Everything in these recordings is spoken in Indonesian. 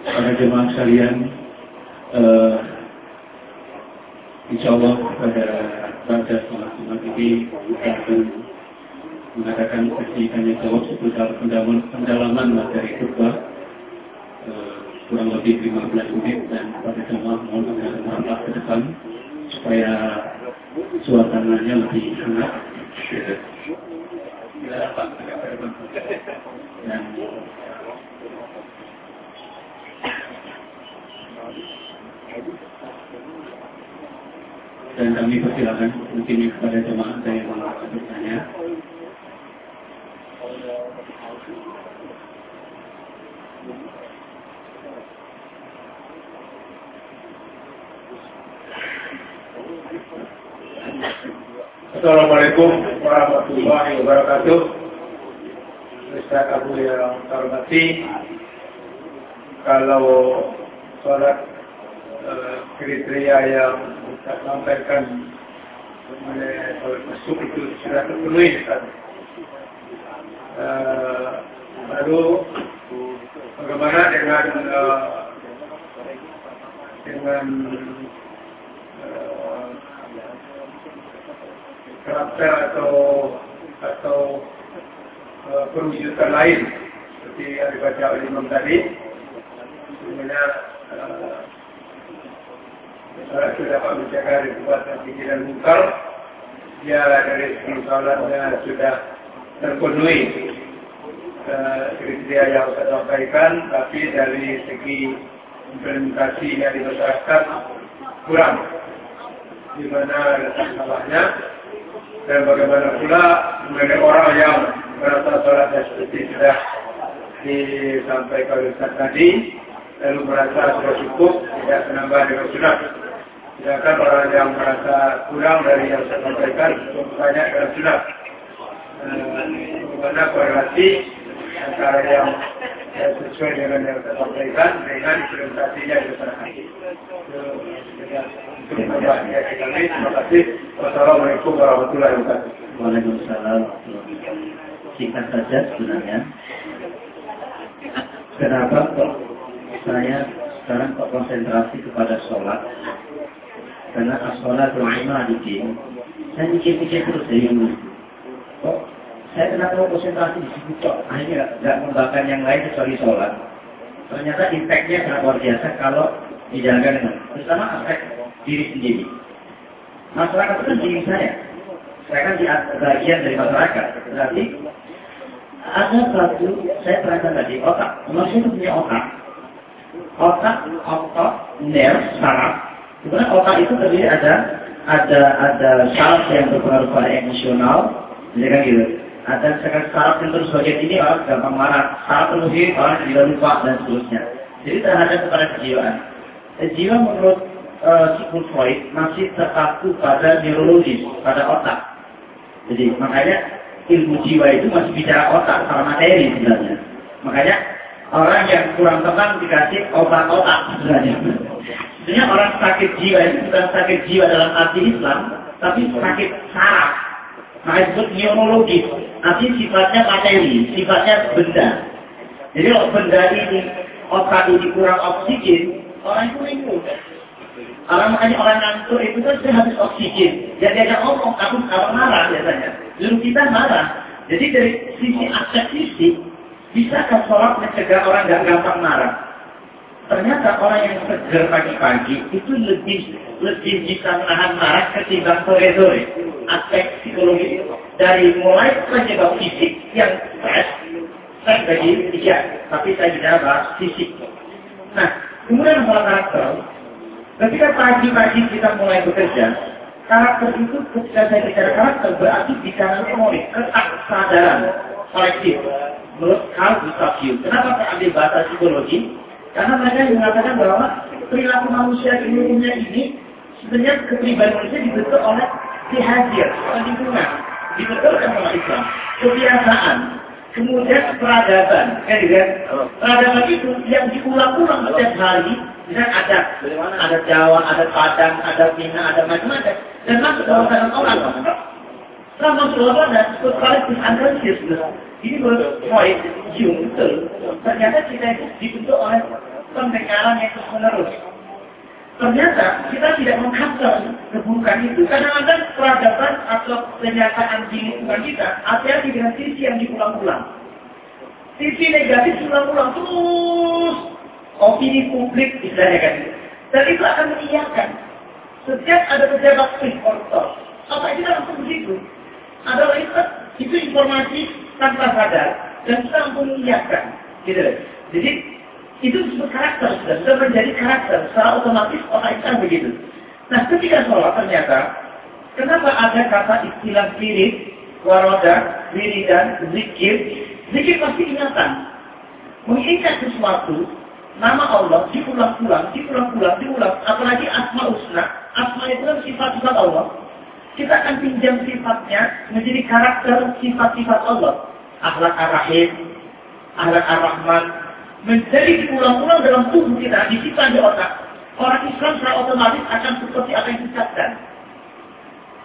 Para jemaah sekalian, uh, insya Allah pada pada ini kita akan mengadakan sesi tanya jawab seputar pendalaman materi khutbah uh, kurang lebih 15 menit dan pada jemaah mohon agak merapat ke depan supaya suasananya lebih hangat. Dan dan kami persilakan mungkin kepada jemaah saya yang bertanya. Assalamualaikum warahmatullahi wabarakatuh. Ustaz Abu yang hormati, kalau sholat uh, kriteria yang Ustaz sampaikan oleh sholat masuk itu sudah terpenuhi. Uh, lalu bagaimana dengan uh, dengan karakter atau atau uh, perwujudan lain seperti yang dibaca oleh Imam tadi. Sebenarnya uh, sudah dapat menjaga dari dan mungkar. Dia dari segi salatnya sudah terpenuhi uh, kriteria yang saya sampaikan tapi dari segi implementasinya di masyarakat kurang. Di mana salahnya dan bagaimana pula mengenai orang yang merasa sholatnya seperti sudah disampaikan Ustaz tadi lalu merasa sudah cukup tidak menambah dengan sunat sedangkan orang yang merasa kurang dari yang saya sampaikan cukup banyak dengan sunat bagaimana korelasi antara yang sesuai dengan yang saya sampaikan dengan implementasinya di masyarakat Terima kasih. Wassalamualaikum warahmatullahi wabarakatuh. Waalaikumsalam. Singkat saja sebenarnya. Kenapa kok saya sekarang kok konsentrasi kepada sholat? Karena sholat rumah di sini. Saya mikir-mikir terus dari dulu. Kok saya kenapa mau konsentrasi di situ kok? Akhirnya nggak mengembangkan yang lain kecuali sholat. Ternyata impactnya sangat luar biasa kalau dijalankan dengan terutama aspek diri sendiri. Masyarakat itu kan diri saya. Saya kan di bagian dari masyarakat. Berarti ada satu, saya perhatikan tadi, otak. Manusia itu punya otak. Otak, otak, nerve, saraf. Sebenarnya otak itu terdiri ada ada ada saraf yang berpengaruh pada emosional, jadi kan gitu. Ada saraf yang terus bagian ini orang gampang marah, saraf terus orang tidak lupa dan seterusnya. Jadi terhadap kepada kejiwaan. Jiwa menurut uh, Sigmund Freud masih terpaku pada neurologis, pada otak. Jadi makanya ilmu jiwa itu masih bicara otak sama materi sebenarnya. Makanya orang yang kurang tenang dikasih obat-otak sebenarnya. Sebenarnya orang sakit jiwa itu bukan sakit jiwa dalam arti Islam, tapi sakit saraf. Maka disebut neurologis. Artinya sifatnya materi, sifatnya benda. Jadi kalau benda ini, otak ini kurang oksigen, orang itu linglung. Orang makanya orang ngantuk itu kan sudah habis oksigen. Jadi dia ngomong, aku kalau marah biasanya. Lalu kita marah. Jadi dari sisi aspek fisik, bisakah sholat mencegah orang gak gampang marah? Ternyata orang yang seger pagi-pagi itu lebih lebih bisa menahan marah ketimbang sore-sore. Aspek psikologi dari mulai penyebab fisik yang stres, stres bagi tiga, tapi saya bicara bahas fisik. Nah, kemudian masalah karakter, Ketika pagi-pagi kita mulai bekerja, karakter itu ketika saya bicara karakter berarti bicara memori, ketak sadaran kolektif. Menurut Carl Gustav Jung. Kenapa saya ambil bahasa psikologi? Karena mereka mengatakan bahwa perilaku manusia di dunia ini sebenarnya kepribadian manusia dibentuk oleh behavior, oleh lingkungan. Dibentuk oleh Islam. Kebiasaan. Kemudian peradaban, kan gitu kan? Peradaban itu yang diulang-ulang setiap hari, misalnya ada, ada Jawa, ada Padang, ada Mina, ada macam-macam, dan masuk dalam dalam orang. Dalam ada sekali disanalisis, ini berpoin cium betul. Ternyata kita itu dibentuk oleh pendengaran yang terus menerus. Ternyata kita tidak mengkapsel keburukan itu. Kadang-kadang peradaban atau pernyataan di lingkungan kita hati-hati dengan sisi yang diulang-ulang. Sisi negatif diulang-ulang terus. Opini publik misalnya kan. Dan itu akan mengiyakan. Setiap ada pejabat koruptor. Apa kita langsung begitu? Adalah itu, itu informasi tanpa sadar. Dan kita langsung mengiyakan. Gitu. Jadi itu disebut karakter sudah, sudah menjadi karakter secara otomatis orang Islam begitu. Nah ketika sholat ternyata kenapa ada kata istilah spirit, waroda, wiridan, zikir, zikir pasti ingatan. Mengingat sesuatu, nama Allah diulang-ulang, diulang-ulang, diulang, apalagi asma usna, asma itu kan sifat-sifat Allah. Kita akan pinjam sifatnya menjadi karakter sifat-sifat Allah. Akhlak ar-Rahim, akhlak ar-Rahman, menjadi diulang-ulang dalam tubuh kita, disimpan di otak, orang Islam secara otomatis akan seperti apa yang diucapkan.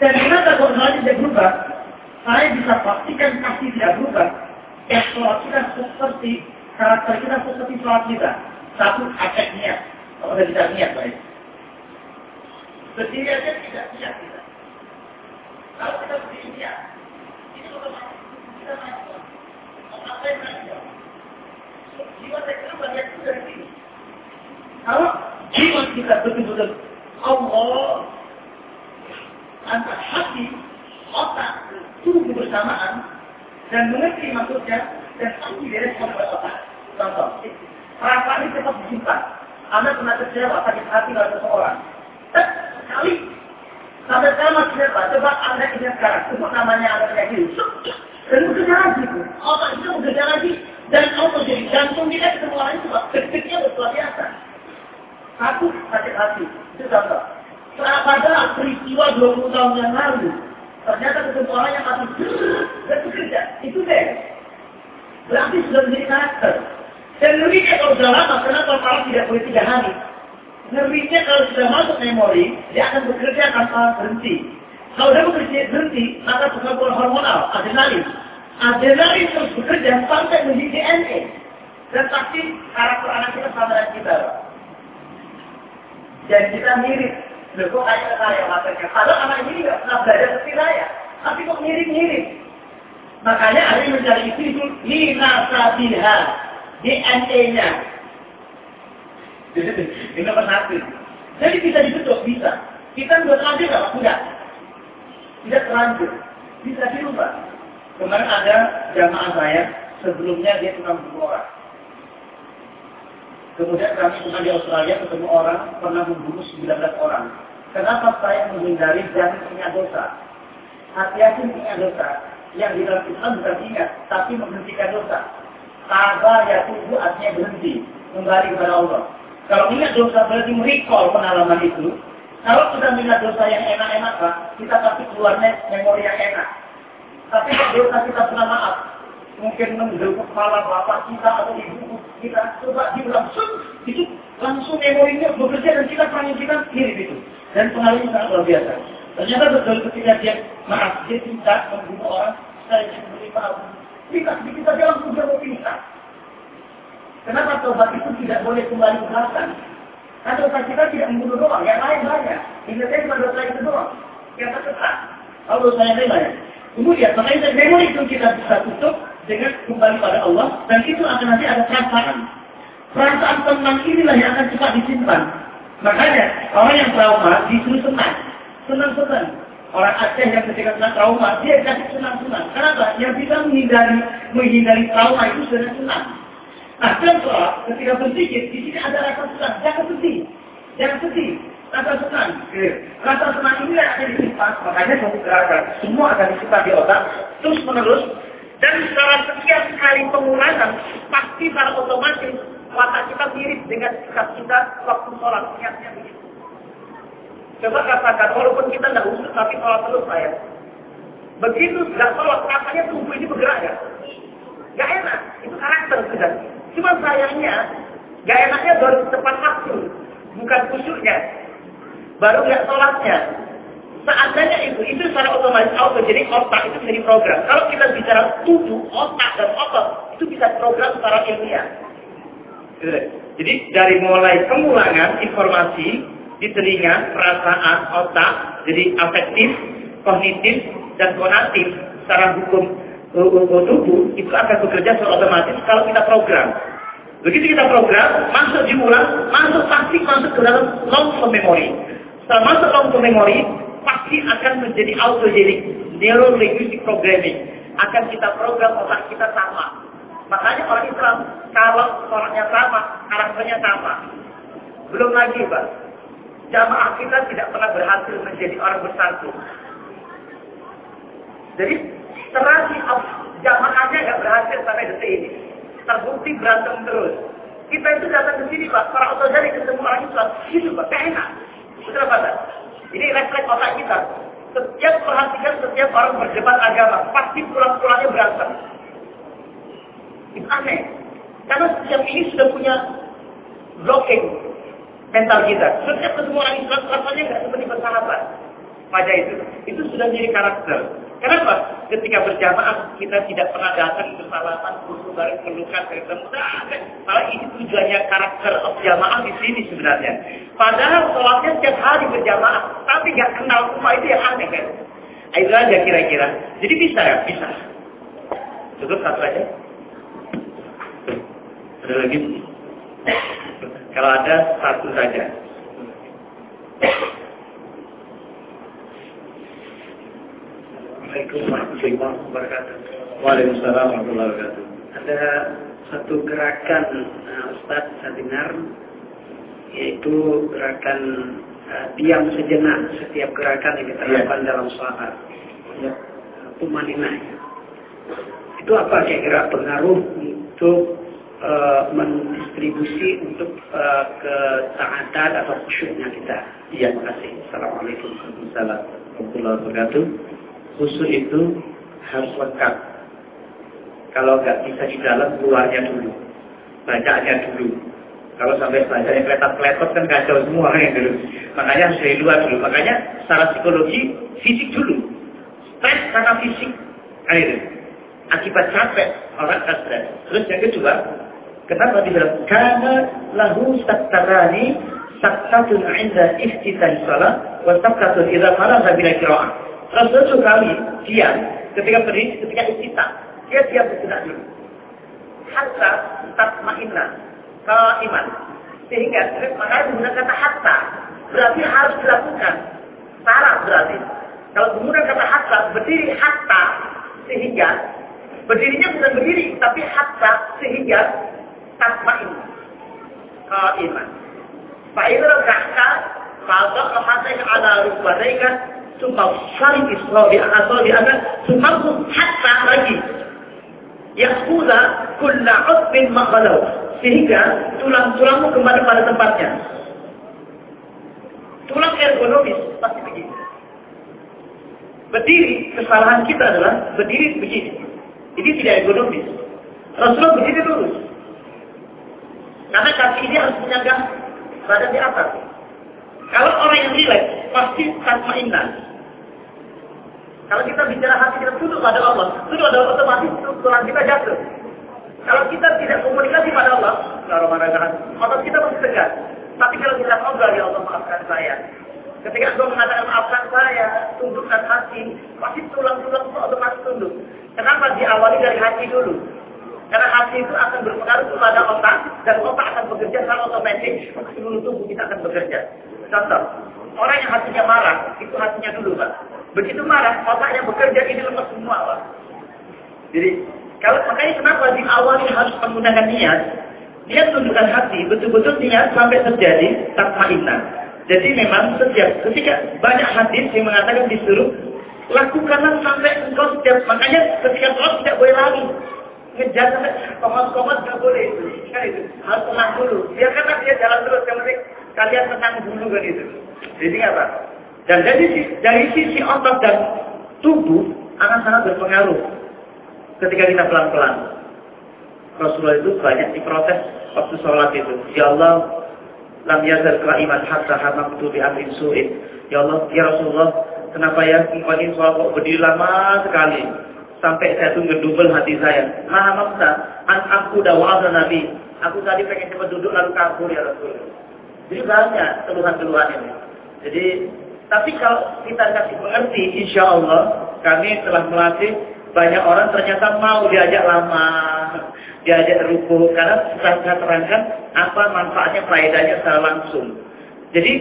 Dan kenapa kalau hal tidak berubah? Saya bisa pastikan pasti tidak berubah. Ya, kita seperti, karakter kita seperti sholat kita. Satu, akan niat. Kalau bisa niat, baik. Berdiri aja tidak kita. Kalau kita berdiri niat, ini otomatis kita masuk. Apa yang kita jiwa kita banyak itu dari sini. Kalau jiwa kita betul-betul Allah antara hati, otak, tubuh bersamaan dan mengerti maksudnya dan pasti direspon oleh otak. Contoh, perasaan ini tetap disimpan. Anda pernah kecewa sakit hati oleh seseorang. Eh, sekali sampai saya masih kecewa. Coba Anda ingat sekarang, sebut namanya Anda kayak gini. Dan bekerja lagi. Otak itu bekerja lagi. Dan Allah jadi jantung kita ketemu orang itu, detiknya luar biasa. Satu hati, itu contoh. Padahal peristiwa 20 tahun yang lalu, ternyata ketemu orang yang dan bekerja, itu deh. Berarti sudah menjadi karakter. Dan ngerinya kalau sudah lama, kenapa orang tidak boleh tiga hari? Ngerinya kalau sudah masuk memori, dia akan bekerja tanpa berhenti. Kalau dia bekerja berhenti, maka perkembangan hormonal, adrenalin, adrenalin terus bekerja sampai menjadi DNA. Dan pasti karakter anak kita sama dengan kita. Dan kita mirip. Loh kok kayak saya matanya. Kalau anak ini nggak pernah belajar seperti saya. Tapi kok mirip-mirip. Makanya ada mencari itu itu lina sabiha. DNA-nya. Ini nomor satu. Jadi bisa dibentuk, bisa. Kita sudah terlanjur nggak? Tidak. Tidak terlanjur. Bisa dirubah. Kemarin ada jamaah saya, sebelumnya dia cuma 10 orang. Kemudian kami pernah di Australia ketemu orang pernah membunuh 19 orang. Kenapa saya menghindari jangan punya dosa? Hati-hati punya dosa. Yang di dalam Islam bukan ingat, tapi menghentikan dosa. Taba ya tubuh artinya berhenti. Kembali kepada Allah. Kalau ingat dosa berarti merecall pengalaman itu. Kalau sudah ingat dosa yang enak-enak, kita pasti keluarnya memori yang enak. Tapi dosa kita pernah maaf, mungkin mendukung kepala bapak kita atau ibu kita, coba diulang, itu langsung memorinya bekerja dan kita perangi kita mirip itu. Dan pengaruhnya sangat luar biasa. Ternyata betul ketika dia maaf, dia cinta membunuh orang, saya ingin memberi maaf. Kita kita dia langsung dia mau pingsan. Kenapa tobat itu tidak boleh kembali ke belakang? Karena dosa kita tidak membunuh doang, yang lain banyak. Ingatnya cuma dosa itu doang. Yang terkesan. Kalau dosa yang lain banyak. Kemudian, makanya memori itu kita bisa tutup dengan kembali pada Allah, dan itu akan nanti ada perasaan. Perasaan tenang inilah yang akan cepat disimpan. Makanya, orang yang trauma disuruh senang. Senang-senang. Orang Aceh yang ketika kena trauma, dia kasih senang-senang. Kenapa? Yang bisa menghindari menghindari trauma itu sudah senang. Nah, contoh, ketika berpikir, di sini ada rasa senang. Jangan sedih. Jangan sedih. Rasa senang. Rasa senang ini akan disimpan. Makanya satu gerakan. Semua akan disimpan di otak. Terus menerus. Dan secara sekian kali pengulangan, pasti secara otomatis watak kita mirip dengan sikap kita waktu sholat. Niatnya begitu. Coba katakan, walaupun kita tidak usul, tapi sholat terus saya. Begitu sudah sholat, rasanya tubuh ini bergerak ya. Gak enak, itu karakter sudah. Cuma sayangnya, gak enaknya baru tepat waktu, bukan khusyuknya. Baru gak sholatnya. Seandainya itu, itu secara otomatis auto. Jadi otak itu menjadi program. Kalau kita bicara tubuh, otak, dan otot, itu bisa program secara ilmiah. Jadi dari mulai kemulangan informasi di telinga, perasaan, otak, jadi afektif, kognitif, dan konatif secara hukum tubuh itu akan bekerja secara otomatis kalau kita program. Begitu kita program, masuk diulang, masuk pasti masuk ke dalam long term memory. Setelah masuk long term memory, pasti akan menjadi autogenic, neuro linguistic programming. Akan kita program otak kita sama. Makanya orang Islam, kalau orangnya sama, karakternya sama. Belum lagi, Pak. Jamaah kita tidak pernah berhasil menjadi orang bersatu. Jadi Terasi jamaahnya nggak berhasil sampai detik ini. Terbukti berantem terus. Kita itu datang ke sini Pak, para otodari ketemu orang Islam, itu Pak, enak. Betul Pak? Ini refleks otak kita. Setiap perhatikan setiap orang berdebat agama, pasti pulang-pulangnya berantem. Itu aneh. Karena setiap ini sudah punya blocking mental kita. Setiap ketemu orang Islam, rasanya nggak seperti bersahabat. Pada itu, itu sudah jadi karakter. Kenapa? Ketika berjamaah kita tidak pernah datang bersalaman, khusus bareng pelukan, ketemu. Nah, malah ini tujuannya karakter of jamaah di sini sebenarnya. Padahal sholatnya setiap hari berjamaah, tapi nggak kenal semua itu yang aneh kan? Itu aja kira-kira. Jadi bisa ya? Bisa. Cukup satu aja. Ada lagi? Kalau ada, satu saja. Assalamualaikum warahmatullahi wabarakatuh. Waalaikumsalam warahmatullahi wabarakatuh. Ada satu gerakan uh, Ustaz saya dengar yaitu gerakan uh, diam sejenak setiap gerakan yang kita lakukan yeah. dalam sholat. Ya. Tumaninah. Itu apa kira-kira pengaruh untuk uh, mendistribusi untuk uh, ketaatan atau khusyuknya kita? Iya. Terima kasih. Assalamualaikum warahmatullahi wabarakatuh khusus itu harus lengkap. Kalau nggak bisa di dalam, keluarnya dulu. Bacanya dulu. Kalau sampai baca yang kletot-kletot kan kacau semua ya dulu. Makanya harus dari luar dulu. Makanya secara psikologi, fisik dulu. Stres karena fisik. Nah itu. Akibat capek, orang akan stres. Terus yang kedua, kenapa dibilang? Karena lahu saktarani saktatun inda iftitah salat wa saktatun idha faragha bila kira'ah. Rasul kali diam ketika berdiri, ketika istita. Dia diam sejenak dulu. Hatta tatma'inna iman. Sehingga makanya menggunakan kata hatta. Berarti harus dilakukan. Syarat berarti. Kalau menggunakan kata hatta, berdiri hatta. Sehingga berdirinya bukan berdiri, tapi hatta sehingga tatma'in. Qa'iman. Fa'idra kahta, fa'adha hatta ala rukbanaika Sumpah saling di atau di anak sumpahku hatta lagi. Yakuza kulla utbin makhalau. Sehingga tulang-tulangmu kembali pada tempatnya. Tulang ergonomis pasti begini. Berdiri, kesalahan kita adalah berdiri begini. Ini tidak ergonomis. Rasulullah berdiri lurus. Karena kaki ini harus menyangga badan di atas. Kalau orang yang rileks, pasti tasma'inah. Kalau kita bicara hati kita tunduk pada Allah, tunduk pada Allah otomatis tulang kita jatuh. Kalau kita tidak komunikasi pada Allah, otot kita masih tegak. Tapi kalau kita ngobrol, ya Allah maafkan saya. Ketika engkau mengatakan maafkan saya, tundukkan hati, pasti tulang-tulang itu otomatis tunduk. Kenapa diawali dari hati dulu? Karena hati itu akan berpengaruh kepada otak, dan otak akan bekerja secara otomatis, seluruh tubuh kita akan bekerja. Contoh, orang yang hatinya marah, itu hatinya dulu, Pak. Begitu marah, otaknya bekerja ini lepas semua, Pak. Jadi, kalau makanya kenapa di awal harus menggunakan niat, niat tundukkan hati, betul-betul niat sampai terjadi tatmainan. Jadi memang setiap ketika banyak hadis yang mengatakan disuruh lakukanlah sampai engkau setiap makanya ketika sholat tidak boleh lari. Ngejar sampai komat-komat nggak boleh. Itu kan itu harus tenang dulu. Biarkan dia jalan terus yang penting kalian tenang dulu kan itu. Jadi apa? Dan dari, dari sisi otot dan tubuh akan sangat berpengaruh ketika kita pelan-pelan. Rasulullah itu banyak diprotes waktu sholat itu. Ya Allah, lam yazal iman hatta hamamtu bi amrin su'in. Ya Allah, ya Rasulullah, kenapa ya ini sholat kok berdiri lama sekali? Sampai saya tuh ngedubel hati saya. Maha maksa, an aku dawa Nabi. Aku tadi pengen cepat duduk lalu kabur ya Rasulullah. Jadi banyak keluhan-keluhan ini. Jadi, tapi kalau kita kasih mengerti, insya Allah kami telah melatih banyak orang ternyata mau diajak lama, diajak rukuh, karena sudah saya terangkan apa manfaatnya, faedahnya secara langsung. Jadi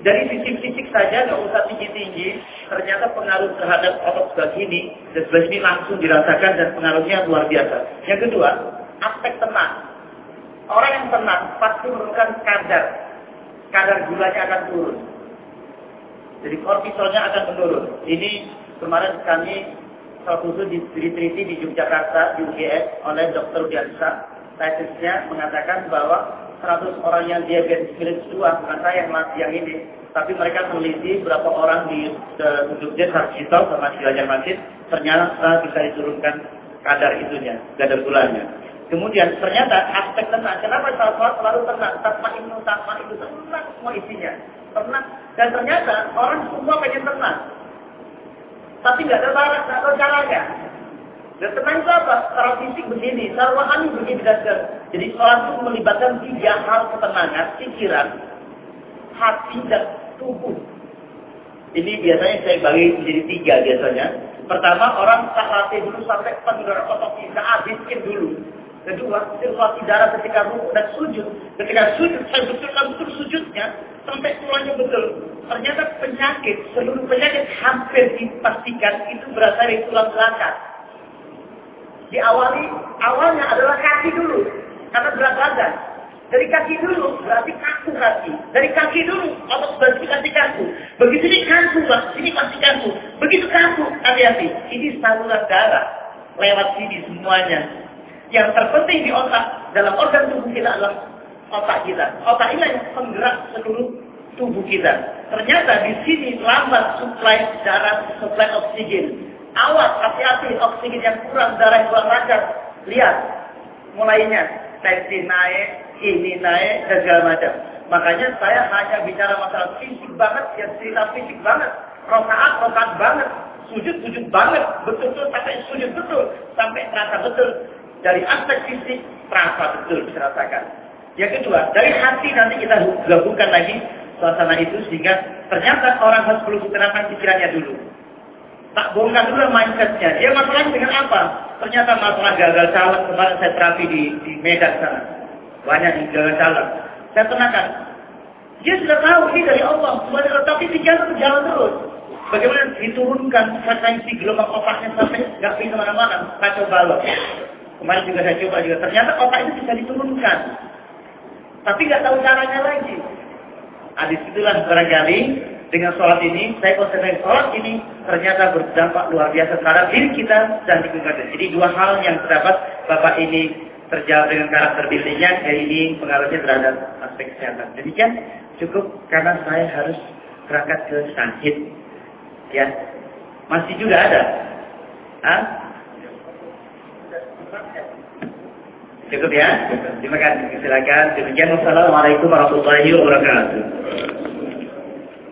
dari fisik-fisik saja nggak usah tinggi-tinggi, ternyata pengaruh terhadap otot sebelah sini dan sebelah sini langsung dirasakan dan pengaruhnya luar biasa. Yang kedua, aspek tenang. Orang yang tenang pasti memerlukan kadar, kadar gulanya akan turun. Jadi kortisolnya akan menurun. Ini kemarin kami satu diteliti di Yogyakarta di UGS oleh Dr. Diansa. Tesisnya mengatakan bahwa 100 orang yang diabetes mellitus 2, bukan saya yang, yang ini, tapi mereka meneliti berapa orang di Jogja Sarjito sama di Banjarmasin, ternyata bisa diturunkan kadar itunya, kadar gulanya. Kemudian ternyata aspek tenang. Kenapa salat selalu tenang? Tasma itu, tasma itu tenang semua isinya. Tenang. Dan ternyata orang semua pengen tenang. Tapi nggak ada cara, nggak tahu caranya. Dan tenang itu apa? Secara fisik begini, secara rohani begini dan Jadi sholat itu melibatkan tiga hal ketenangan, pikiran, hati dan tubuh. Ini biasanya saya bagi menjadi tiga biasanya. Pertama orang tak latih dulu sampai penggerak otot kita habiskan dulu. Kedua, sirkulasi darah ketika rukuk dan sujud. Ketika sujud, saya betulkan betul sujudnya sampai tulangnya betul. Ternyata penyakit, seluruh penyakit hampir dipastikan itu berasal dari tulang belakang. Diawali, awalnya adalah kaki dulu. Karena berat badan. Dari kaki dulu berarti kaku kaki. Dari kaki dulu otot berarti kaki kaku. Begitu ini kaku, ini pasti kaku. Begitu kaku, hati-hati. Ini saluran darah lewat sini semuanya yang terpenting di otak dalam organ tubuh kita adalah otak kita. Otak ini yang penggerak seluruh tubuh kita. Ternyata di sini lambat suplai darah, suplai oksigen. Awas, hati-hati oksigen yang kurang, darah yang kurang lancar. Lihat, mulainya tensi naik, ini naik, dan segala macam. Makanya saya hanya bicara masalah fisik banget, ya cerita fisik banget. Rokaat, rokaat banget. Sujud, sujud banget. Betul-betul sampai sujud betul. Sampai terasa betul dari aspek fisik terasa betul diserasakan. Yang kedua, dari hati nanti kita gabungkan lagi suasana itu sehingga ternyata orang harus perlu diterapkan pikirannya dulu. Tak bongkar dulu mindsetnya. Dia masalahnya dengan apa? Ternyata masalah gagal calon kemarin saya terapi di, di Medan sana. Banyak di gagal calon. Saya tenangkan. Dia sudah tahu ini dari Allah. Tapi pikiran jalan terus. Bagaimana diturunkan frekuensi gelombang otaknya sampai nggak bisa ke mana-mana. Kacau balau. Kemarin juga saya coba juga. Ternyata otak itu bisa diturunkan. Tapi nggak tahu caranya lagi. Nah, di situlah barangkali dengan sholat ini, saya konsentrasi sholat ini ternyata berdampak luar biasa terhadap diri kita dan lingkungan. Jadi dua hal yang terdapat Bapak ini terjawab dengan karakter buildingnya, dan ini pengaruhnya terhadap aspek kesehatan. Demikian cukup karena saya harus berangkat ke Sahid. Ya, masih juga ada. Hah? Cukup ya? Terima kasih. Silakan. Demikian wassalamualaikum warahmatullahi wabarakatuh.